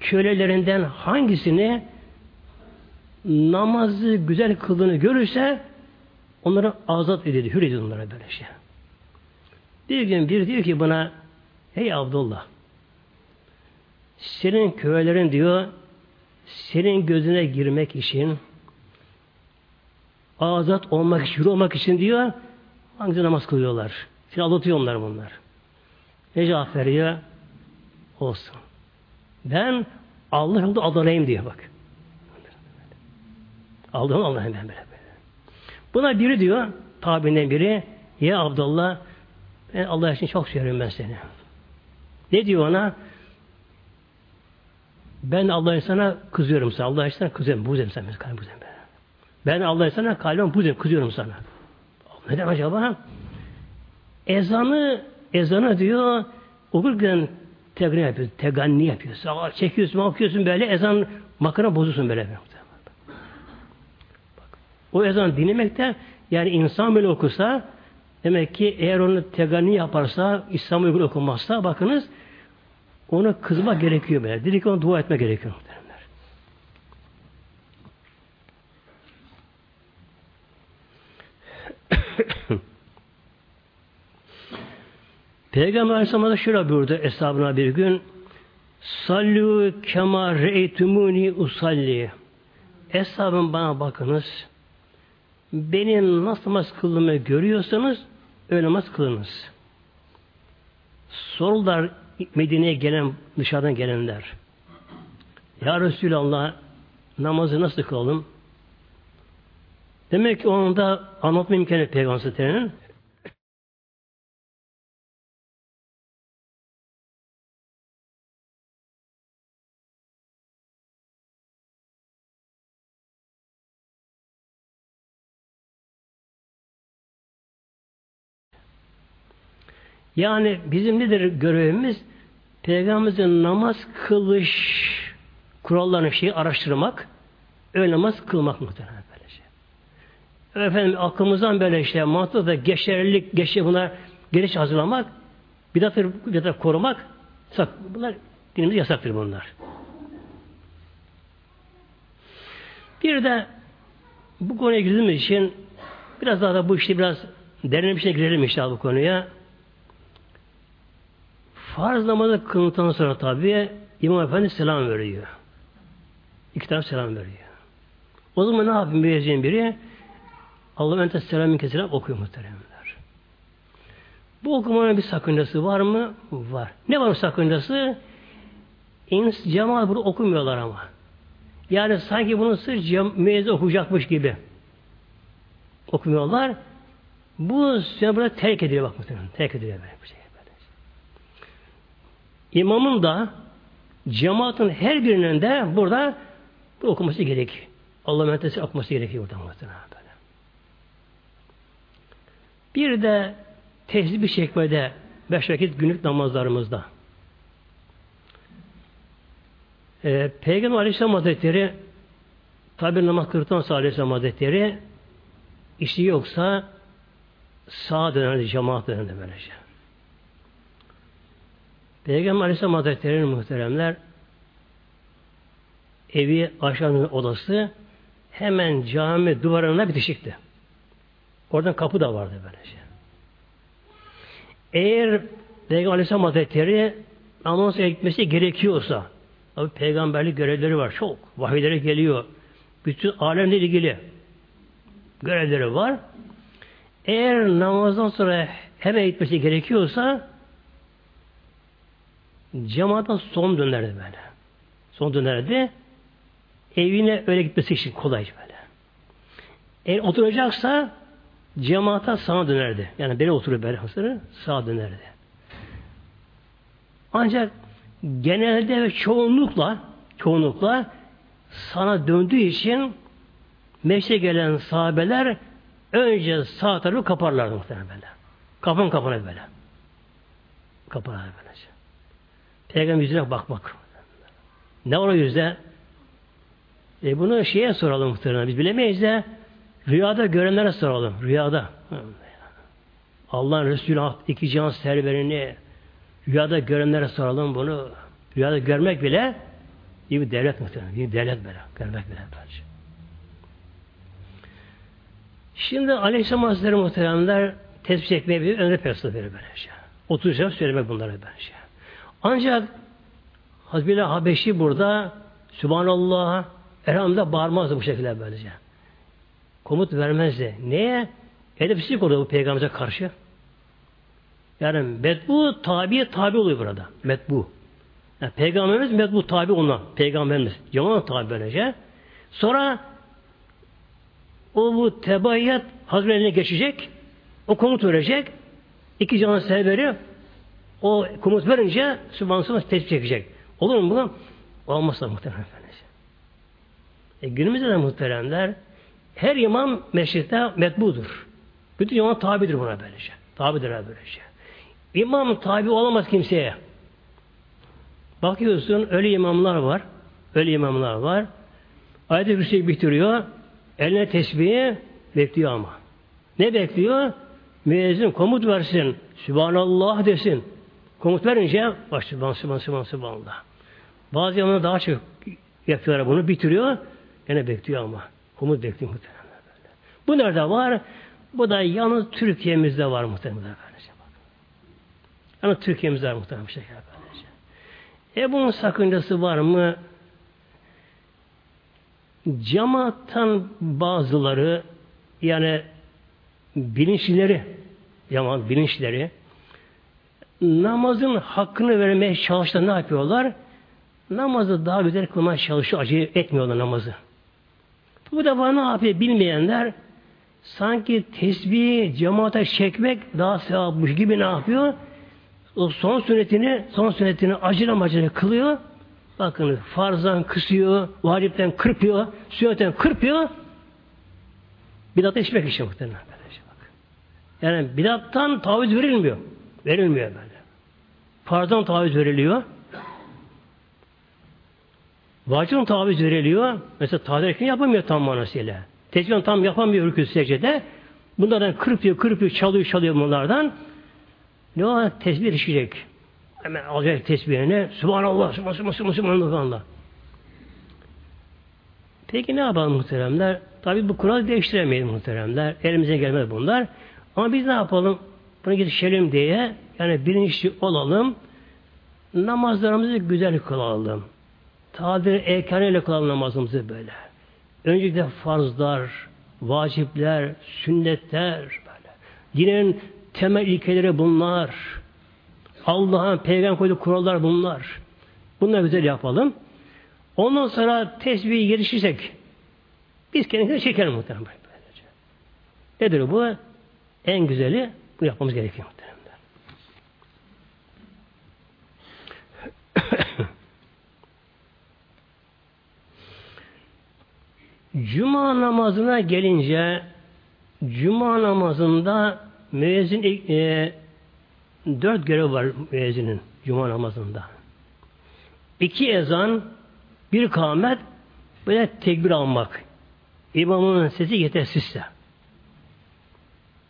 A: kölelerinden hangisini namazı güzel kıldığını görürse onları azat edildi, hür edildi onlara böyle şey. Bir gün bir diyor ki buna Ey Abdullah senin kölelerin diyor senin gözüne girmek için azat olmak için, olmak için diyor hangi namaz kılıyorlar. Seni aldatıyor onlar bunlar. Ne cevap veriyor? Olsun. Ben Allah yolunda adanayım diyor bak. Allah'ım Allah'ım ben böyle. Buna biri diyor, tabinden biri, ya Abdullah, ben Allah için çok seviyorum ben seni. Ne diyor ona? Ben Allah sana kızıyorum sana. Allah sana kızıyorum. Sana. Kalbim buzdem ben. Ben Allah sana kalbim buzdem kızıyorum sana. Neden acaba? Ezanı ezanı diyor okurken teganni yapıyorsun. Teganni yapıyorsun. Çekiyorsun, okuyorsun böyle ezan makara bozuyorsun böyle. Bak. O ezan dinlemekte yani insan böyle okusa demek ki eğer onu teganni yaparsa İslam uygun okumazsa bakınız onu kızma gerekiyor böyle. Dedik onu dua etme gerekiyor muhteremler. Peygamber Aleyhisselam da şöyle buyurdu eshabına bir gün Sallu kema re'eytumuni usalli Eshabım bana bakınız benim nasıl namaz kıldığımı görüyorsanız öyle namaz kılınız. Sorular Medine'ye gelen, dışarıdan gelenler. Ya Resulallah namazı nasıl kılalım? Demek ki onun da anlatma imkanı Peygamber Yani bizim nedir görevimiz? Peygamberimizin namaz kılış kurallarını şeyi araştırmak, öyle namaz kılmak muhtemelen böyle şey. Efendim aklımızdan böyle işte mantıkta geçerlilik, geçer bunlar geniş hazırlamak, bidatı, bidatı korumak, sak, bunlar dinimiz yasaktır bunlar. Bir de bu konuya girdiğimiz için biraz daha da bu işte biraz derin şey girelim inşallah bu konuya. Farz namazı kıldıktan sonra tabi İmam Efendi selam veriyor. İki taraf selam veriyor. O zaman ne yapayım müezzin biri? Allah'ım ente selamın keselam okuyor muhteremler. Bu okumanın bir sakıncası var mı? Var. Ne var sakıncası? İns, cemaat bunu okumuyorlar ama. Yani sanki bunu sırf müezzin okuyacakmış gibi. Okumuyorlar. Bu sünnet burada terk ediliyor bak muhtemelen. Terk ediliyor böyle bir şey. İmamın da cemaatin her birinin de burada bu okuması gerekiyor. Allah mentesi okuması gerekiyor burada muhtemelen böyle. Bir de tesbih çekmede beş vakit günlük namazlarımızda. Ee, Peygamber Aleyhisselam Hazretleri tabi namaz sonra Aleyhisselam Hazretleri işi yoksa sağa dönerdi, cemaat dönerdi böylece. Peygamber Aleyhisselam Hazretleri'nin muhteremler evi aşağının odası hemen cami duvarına bitişikti. Oradan kapı da vardı böylece. Eğer Peygamber Aleyhisselam Hazretleri namaz gitmesi gerekiyorsa Tabi peygamberlik görevleri var çok. Vahiyleri geliyor. Bütün alemle ilgili görevleri var. Eğer namazdan sonra hemen gitmesi gerekiyorsa cemaata son dönerdi böyle. Son dönerdi. Evine öyle gitmesi için kolay böyle. Eğer oturacaksa cemaata sağa dönerdi. Yani beni oturuyor böyle hasırı sağa dönerdi. Ancak genelde ve çoğunlukla çoğunlukla sana döndüğü için meşre gelen sahabeler önce sağ tarafı kaparlardı muhtemelen böyle. Kapan kapana böyle. Kaparlar böylece. Peygamber yüzüne bakmak. Ne var o yüzde? E bunu şeye soralım muhtemelen. Biz bilemeyiz de rüyada görenlere soralım. Rüyada. Allah'ın Resulü iki can serverini Rüyada görenlere soralım bunu. Rüyada görmek bile iyi bir devlet muhtemelen. Bir devlet böyle. Görmek bile bence. Şimdi Aleyhisselam Hazretleri muhteremler tespit çekmeye bir önde piyasada verir böylece. 30 sene söylemek bunları bence. Ancak Hazbila Habeşi burada Subhanallah Elhamdülillah bağırmazdı bu şekilde böylece. Komut vermezdi. Neye? Edepsizlik oluyor bu peygamberimize karşı. Yani metbu tabi tabi oluyor burada. Metbu. Yani peygamberimiz metbu tabi ona. Peygamberimiz. Cemaat tabi böylece. Sonra o bu tebayyat Hazretlerine geçecek. O komut verecek. İki canı severi o komut verince Sübhanallah tespit çekecek. Olur mu bu? Olmazsa muhtemelen efendim. E, günümüzde de muhteremler her imam meşritte metbudur. Bütün imam tabidir buna böylece. Tabidir böylece. İmam tabi olamaz kimseye. Bakıyorsun öyle imamlar var. Öyle imamlar var. Ayet-i Kürsi'yi bitiriyor. Eline tesbihi bekliyor ama. Ne bekliyor? Müezzin komut versin. Sübhanallah desin. Komut verince baş sübhan sübhan sübhan sübhanallah. Bazı imamlar daha çok yapıyorlar bunu bitiriyor. Yine bekliyor ama. Komut bekliyor muhtemelen böyle. Bu nerede var? Bu da yalnız Türkiye'mizde var muhtemelen. Ama Türkiye'mizde var muhtemelen bir şekilde böylece. E bunun sakıncası var mı? Cemaattan bazıları yani bilinçlileri cemaat bilinçleri namazın hakkını vermeye çalıştılar ne yapıyorlar? Namazı daha güzel kılmaya çalışıyor, acı etmiyorlar namazı. Bu defa ne yapıyor bilmeyenler sanki tesbih cemaate çekmek daha sevapmış gibi ne yapıyor? o son sünnetini son sünnetini acıra macera kılıyor. Bakın farzdan kısıyor, vacipten kırpıyor, sünnetten kırpıyor. Bidat'a içmek için muhtemelen. Yani bidattan taviz verilmiyor. Verilmiyor böyle. Farzdan taviz veriliyor. Vacibin taviz veriliyor. Mesela taviz yapamıyor tam manasıyla. Tecrüben tam yapamıyor rükû secdede. Bunlardan kırpıyor, kırpıyor, çalıyor, çalıyor bunlardan. Ne o? Tesbih düşecek. Hemen alacak tesbihini. Subhanallah, Subhanallah, Subhanallah, Subhanallah. Peki ne yapalım muhteremler? Tabi bu kuralı değiştiremeyiz muhteremler. Elimize gelmez bunlar. Ama biz ne yapalım? Bunu yetişelim diye yani bilinçli olalım. Namazlarımızı güzel kılalım. Tadir erkanıyla kılalım namazımızı böyle. Öncelikle farzlar, vacipler, sünnetler böyle. Dinin temel ilkeleri bunlar. Allah'ın peygamber koyduğu kurallar bunlar. Bunları güzel yapalım. Ondan sonra tesbihi gelişirsek biz kendimizi çekelim muhtemelen. Nedir bu? En güzeli bu yapmamız gerekiyor muhtemelen. Cuma namazına gelince Cuma namazında müezzin e, dört görev var müezzinin Cuma namazında. İki ezan, bir kâmet, böyle tekbir almak. İmamın sesi yetersizse.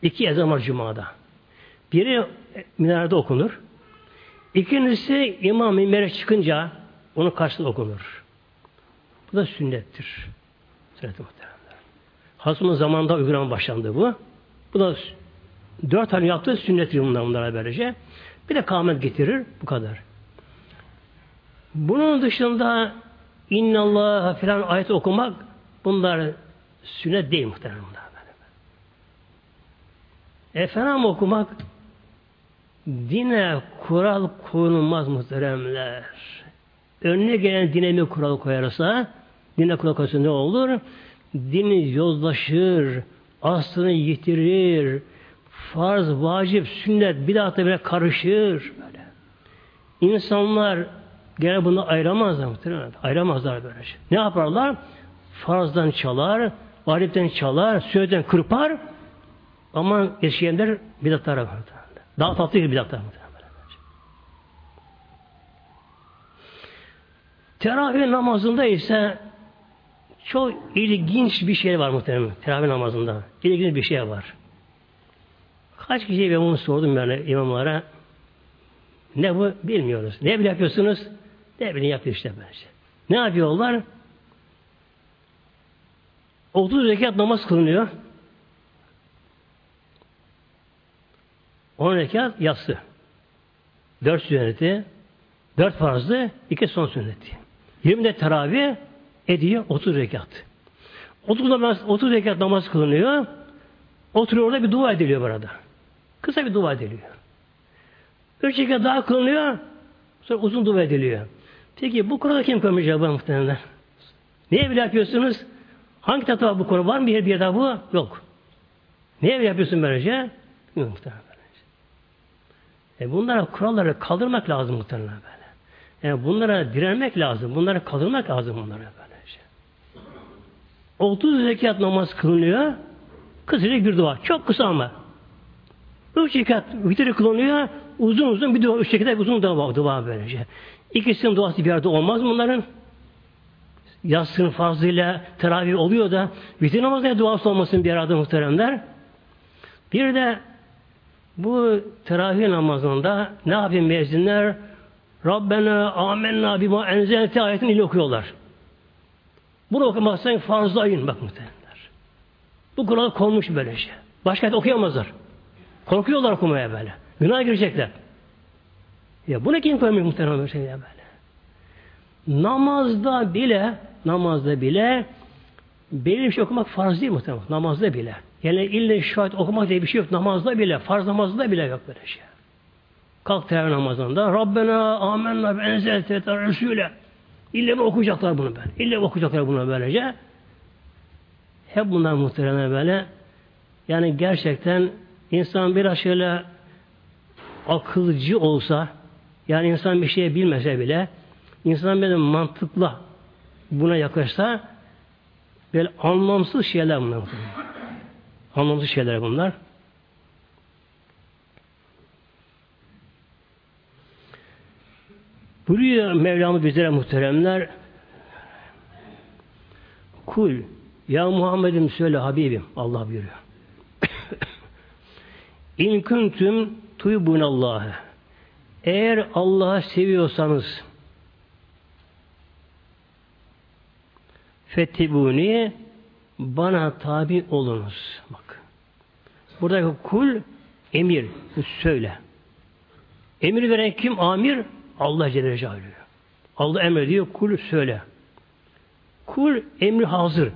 A: İki ezan var Cuma'da. Biri minarede okunur. İkincisi imam minbere çıkınca onun karşısında okunur. Bu da sünnettir. Sünnet-i muhteremler. Hasımın zamanında uygulama başlandı bu. Bu da dört tane yaptığı sünnettir bunlar bunlara böylece. Bir de kâmet getirir. Bu kadar. Bunun dışında innallah filan ayet okumak bunlar sünnet değil muhtemelen bunlar. Efendim okumak dine kural konulmaz muhteremler. Önüne gelen dine bir kural koyarsa dine koyarsa ne olur? Dini yozlaşır, aslını yitirir, farz, vacip, sünnet, bidatla bile karışır. Böyle. İnsanlar gene bunu ayıramazlar muhtemelen. Ayıramazlar böyle. Ne yaparlar? Farzdan çalar, vacipten çalar, sünnetten kırpar ama yaşayanlar bidatlara var. Daha tatlı bir bidatlar var. Teravih namazında ise çok ilginç bir şey var muhtemelen. Teravih namazında. İlginç bir şey var. Kaç kişiye ben bunu sordum yani imamlara. Ne bu bilmiyoruz. Ne bile yapıyorsunuz? Ne bile yapıyor işte bence. Ne yapıyorlar? 30 rekat namaz kılınıyor. 10 rekat yatsı. 4 sünneti, 4 farzı, 2 son sünneti. 20 de teravih ediyor 30 rekat. 30, namaz, 30 rekat namaz kılınıyor. Oturuyor orada bir dua ediliyor burada. Kısa bir dua ediliyor. Üç rekat daha kılınıyor. Sonra uzun dua ediliyor. Peki bu konuda kim koymuş acaba muhtemelen? Niye bile yapıyorsunuz? Hangi kitapta bu konu? Var mı bir yerde bu? Yok. Niye bile yapıyorsun böylece? Yok muhtemelen. E bunlara kuralları kaldırmak lazım muhtemelen böyle. Yani bunlara direnmek lazım. Bunlara kaldırmak lazım bunlara böylece. 30 zekat namaz kılınıyor. Kısacık bir dua. Çok kısa ama. Üç rekat vitri kılınıyor. Uzun uzun bir dua. Üç rekat uzun dua, dua böylece. İkisinin duası bir yerde olmaz bunların. Yatsının fazlıyla teravih oluyor da vitir namazına duası olmasın bir arada muhteremler. Bir de bu teravih namazında ne yapayım müezzinler? Rabbena amenna bima enzelte ayetini okuyorlar. Bunu okumazsan fazla ayın bak muhtemelenler. Bu Kur'an konmuş böyle şey. Başka ayet okuyamazlar. Korkuyorlar okumaya böyle. Günah girecekler. Ya bunu kim koymuş muhtemelen şey ya böyle. Namazda bile namazda bile belirli bir şey okumak farz değil muhtemelen. Namazda bile. Yani illa şahit okumak diye bir şey yok. Namazda bile, farz namazda bile yok böyle şey. Kalk teravih namazında Rabbena amenna be enzelte Resul'e İlle mi okuyacaklar bunu ben? İlle okuyacaklar bunu böylece? Hep bunlar muhtemelen böyle. Yani gerçekten insan biraz şöyle akılcı olsa yani insan bir şey bilmese bile insan benim mantıkla buna yaklaşsa böyle anlamsız şeyler bunlar. Anlamsız şeyler bunlar. Buyuruyor Mevlamız bizlere muhteremler Kul ya Muhammed'im söyle Habibim Allah buyuruyor. <coughs> İn kuntum tuybunallâhe eğer Allah'ı seviyorsanız fettibuni bana tabi olunuz. Bak. Buradaki kul emir, söyle. Emir veren kim? Amir Allah Celle Celaluhu. Allah emrediyor, kul söyle. Kul emri hazır.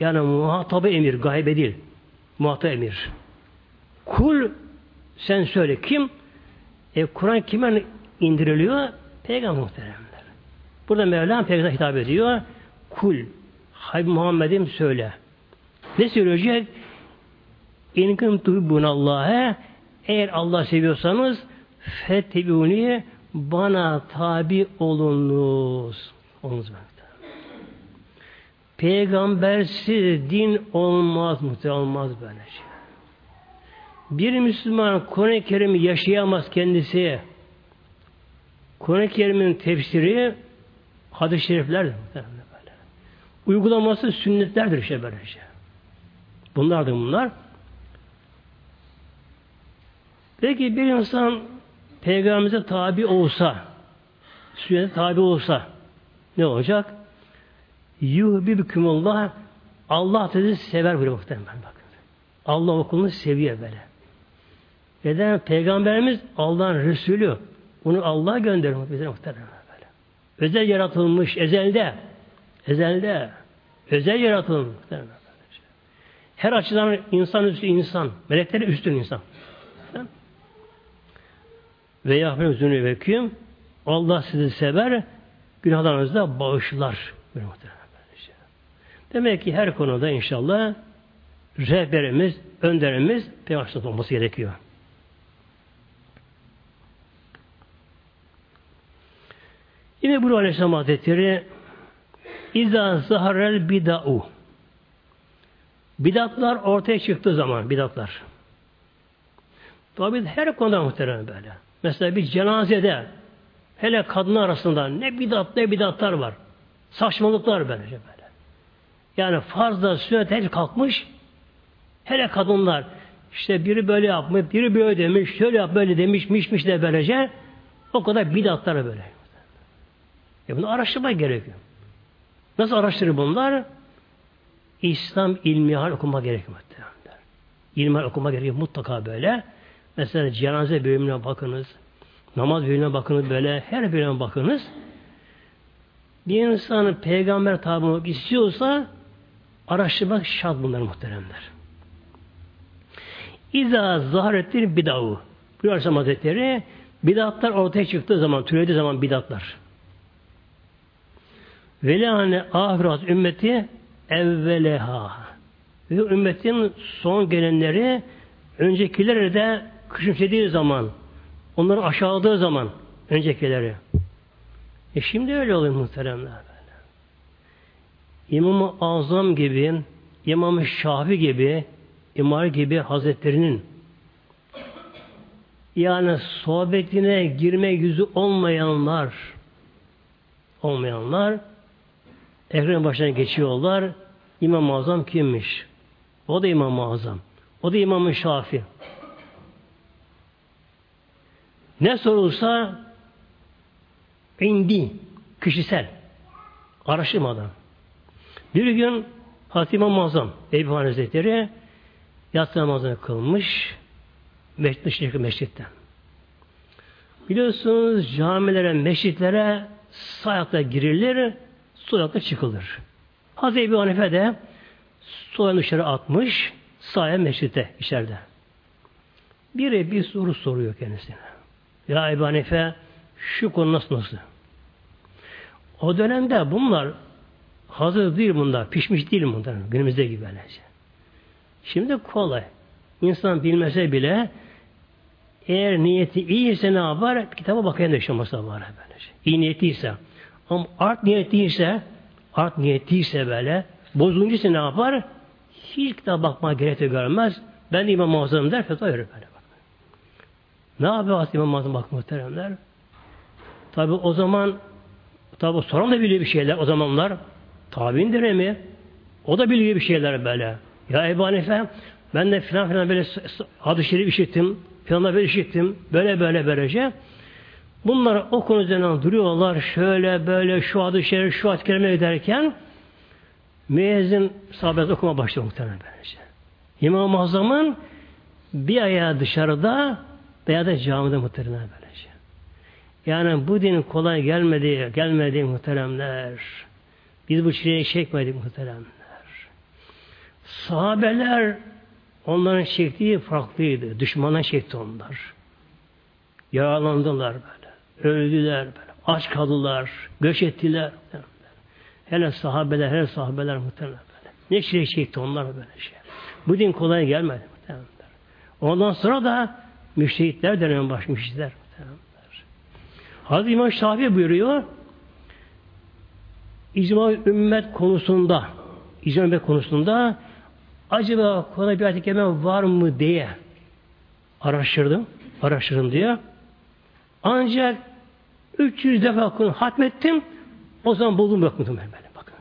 A: Yani muhatabı emir, gaybe değil. Muhatap emir. Kul Sen söyle. Kim? E, Kur'an kime indiriliyor? Peygamber muhteremler. Burada Mevlam Peygamber hitap ediyor. Kul. Habib Muhammed'im söyle. Ne söyleyecek? İn kuntum Allah'a eğer Allah seviyorsanız fettebiuni bana tabi olunuz. Olunuz Peygambersiz din olmaz mı? Olmaz böyle şey. Bir Müslüman Kur'an-ı Kerim'i yaşayamaz kendisi. Kur'an-ı Kerim'in tefsiri hadis-i şeriflerdir. Böyle. Uygulaması sünnetlerdir işte böyle şey. Bunlardır bunlar. Peki bir insan peygamberimize tabi olsa, sünnete tabi olsa ne olacak? Yuhbibükümullah Allah sizi sever böyle muhtemelen bakın. Allah okulunu seviyor böyle. Neden? Peygamberimiz Allah'ın Resulü. Onu Allah göndermiş bize muhtemelen böyle. Özel yaratılmış ezelde. Ezelde. Özel yaratılmış muhtemelen. Her açıdan insan üstü insan. Melekler üstün insan. Ve yahmel zünübeküm Allah sizi sever günahlarınızı da bağışlar. Demek ki her konuda inşallah rehberimiz, önderimiz peygamber olması gerekiyor. Yine bu Aleyhisselam Hazretleri İza zaharel bida'u Bidatlar ortaya çıktığı zaman bidatlar. Tabi her konuda muhterem böyle. Mesela bir cenazede hele kadınlar arasında ne bidat ne bidatlar var. Saçmalıklar böylece böyle. Yani farzda sünnet hep kalkmış. Hele kadınlar işte biri böyle yapmış, biri böyle demiş, şöyle yap böyle demiş, mişmiş de böylece o kadar bidatlar böyle. E bunu araştırmak gerekiyor. Nasıl araştırır bunlar? İslam ilmihal okuma gerekiyor. İlmihal okuma gerekiyor mutlaka böyle. Mesela cenaze bölümüne bakınız. Namaz bölümüne bakınız böyle. Her bölümüne bakınız. Bir insanın peygamber tabi istiyorsa araştırmak şart bunlar muhteremler. İza zaharettir bidavu. Bu Aleyhisselam Hazretleri bidatlar ortaya çıktığı zaman, türediği zaman bidatlar. Velâne ahirat ümmeti evveleha. Ve ümmetin son gelenleri öncekileri de küçümsediği zaman, onları aşağıladığı zaman öncekileri. E şimdi öyle oluyor muhteremler böyle. İmam-ı Azam gibi, İmam-ı Şafi gibi, İmar gibi Hazretlerinin yani sohbetine girme yüzü olmayanlar olmayanlar ekran başına geçiyorlar. İmam-ı Azam kimmiş? O da İmam-ı Azam. O da İmam-ı Şafi. Ne sorulsa indi, kişisel. Araştırmadan. Bir gün Hazreti İmam Azam Ebu Hazretleri yatsı namazını kılmış meşrit meşritten. Biliyorsunuz camilere, meşritlere sağ girilir, sol çıkılır. Hazreti Ebu Hanife de sol dışarı atmış, sağ meşritte içeride. Biri bir soru soruyor kendisine. Ya Ebu Hanife şu konu nasıl nasıl? O dönemde bunlar hazır değil bunlar, pişmiş değil bunlar. Günümüzde gibi böylece. Şimdi kolay. İnsan bilmese bile eğer niyeti iyiyse ne yapar? Kitaba bakayım da yaşaması var böylece. İyi niyetliyse. Ama art niyetliyse art niyetliyse böyle bozuncuysa ne yapar? Hiç kitap bakmaya gerek görmez. Ben de İmam-ı der, fetva verir böyle. Ne yapıyor Hazreti İmam-ı Azam bak muhteremler? Tabi o zaman tabi soran da biliyor bir şeyler o zamanlar. Tabi'in dönemi. O da biliyor bir şeyler böyle. Ya Ebu Hanife ben de filan filan böyle hadis-i şerif işittim. Filan böyle işittim. Böyle böyle böylece. Bunlar o konu üzerinden duruyorlar. Şöyle böyle şu adı şerif şu ad kelime ederken müezzin sahabet okuma başlıyor muhtemelen böylece. İmam-ı Azam'ın bir ayağı dışarıda veya da camide muhtemelen böylece. Yani bu din kolay gelmedi, gelmedi muhteremler. Biz bu çileyi çekmedik muhteremler. Sahabeler Onların çektiği farklıydı. Düşmanın çekti onlar. Yaralandılar böyle. Öldüler böyle. Aç kaldılar. Göç ettiler. Hele sahabeler, hele sahabeler muhtemelen böyle. Ne şey çekti onlar böyle şey. Bu din kolay gelmedi muhtemelen. Ondan sonra da müştehitler dönemi başmışlar. Hazreti İmam Şafii buyuruyor icma ümmet konusunda icma ümmet konusunda acaba Kur'an'a bir ayet var mı diye araştırdım. Araştırdım diye. Ancak 300 defa Kur'an hatmettim. O zaman buldum bakmadım ben böyle. Bakın.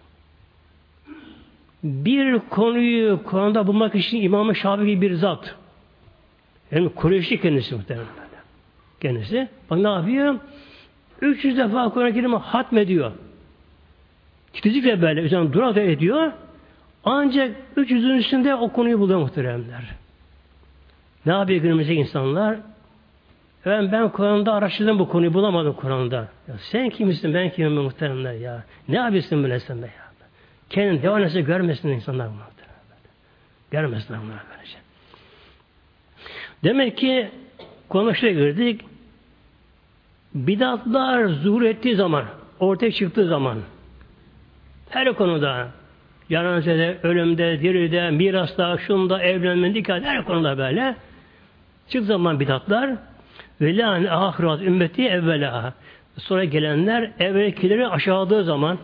A: Bir konuyu Kur'an'da bulmak için İmam-ı Şafii bir zat. Hem Kureyşli kendisi muhtemelen. Kendisi. Bak ne yapıyor? 300 defa Kur'an-ı Kerim'i hatmediyor. Titizlikle böyle üzerine dura da ediyor. Ancak 300'ün üstünde o konuyu buluyor muhteremler. Ne yapıyor günümüzdeki insanlar? Ben, ben Kur'an'da araştırdım bu konuyu bulamadım Kur'an'da. Ya sen kimsin ben kimim muhteremler ya. Ne yapıyorsun böyle sen be ya. Kendin devam görmesin insanlar bunu. Görmesinler bunlar böylece. Demek ki konuşmaya girdik. Bidatlar zuhur ettiği zaman, ortaya çıktığı zaman her konuda yanazede, ölümde, diride, mirasta, şunda, evlenme, nikah, her konuda böyle çık zaman bidatlar ve lâne ahirat ümmeti evvela sonra gelenler evvelkileri aşağıladığı zaman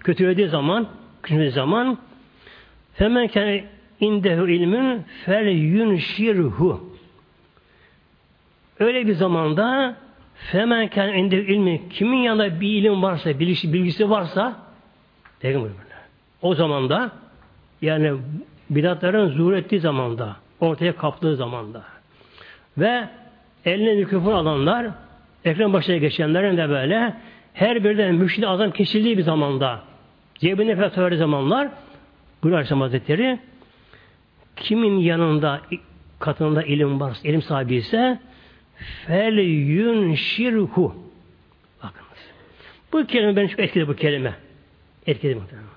A: kötülediği zaman küçüldüğü zaman femen kâne indehu ilmün fel yunşirhu öyle bir zamanda femen kâne indehu ilmi kimin yanında bir ilim varsa, bilgisi, bilgisi varsa Peygamber o zamanda yani bidatların zuhur ettiği zamanda ortaya kaptığı zamanda. Ve eline mikrofon alanlar ekran başına geçenlerin de böyle her birden müşid azam kesildiği bir zamanda cebine fetva zamanlar Buyur Aleyhisselam Hazretleri kimin yanında katında ilim varsa, ilim sahibi ise fel yunşirhu bakınız. Bu kelime ben çok etkili bu kelime. Etkili muhtemelen.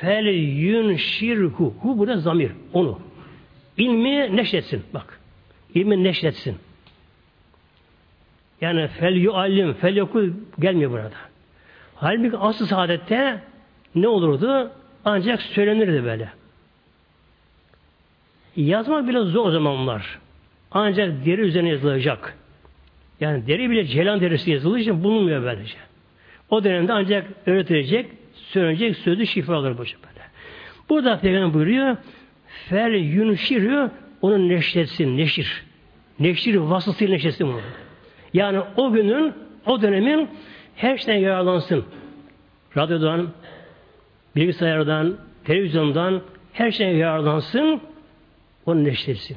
A: Fel yunşirhu. Hu burada zamir. Onu. İlmi neşretsin. Bak. İlmi neşretsin. Yani fel yuallim, fel yokul gelmiyor burada. Halbuki asıl saadette ne olurdu? Ancak söylenirdi böyle. Yazmak bile zor zamanlar. Ancak deri üzerine yazılacak. Yani deri bile celan derisi yazıldığı için bulunmuyor böylece. O dönemde ancak öğretilecek, söylenecek sözü şifre alır bu böyle. Burada Peygamber buyuruyor fel yunşirü onu neşretsin, neşir. Neşir vasıtıyla neşretsin bunu. Yani o günün, o dönemin her şeyden yararlansın. Radyodan, bilgisayardan, televizyondan her şeyden yararlansın, onu neşretsin.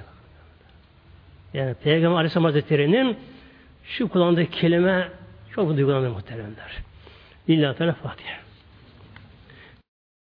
A: Yani Peygamber Aleyhisselam Hazretleri'nin şu kullandığı kelime çok duygulanır muhteremler. Lillahi Teala Fatiha.